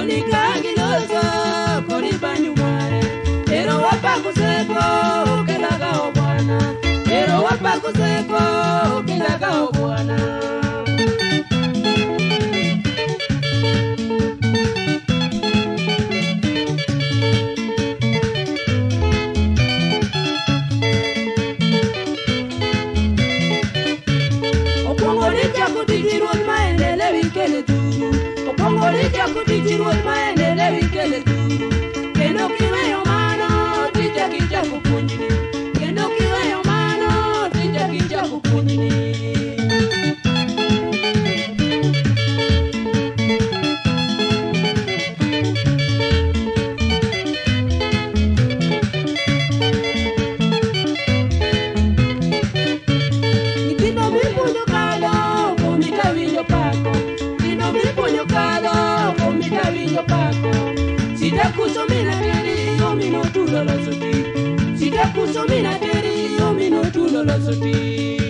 Única. opong'ore jakuti chiruoth ma en e lewi kele tu kendo kiwe Sitakuso mina teri omino tulo loso ti Sitakuso mina teri omino tulo loso ti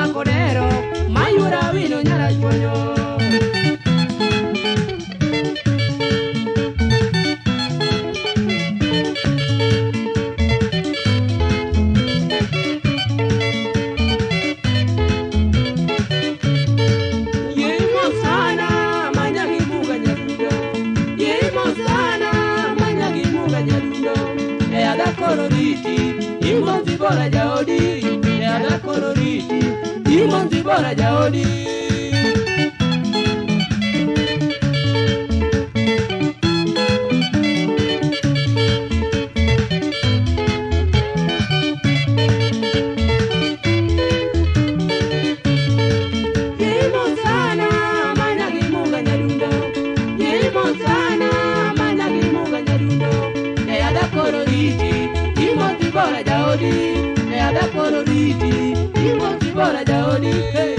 Siko makodero mayura wino nyala chwonyo Yimo sana muga nyadundo Yimo sana muga nyadundo E ada koro riti imonzi bora jaodi E ada koro riti imonzi bora jaodi manyagi imonzi bora jaodi hey.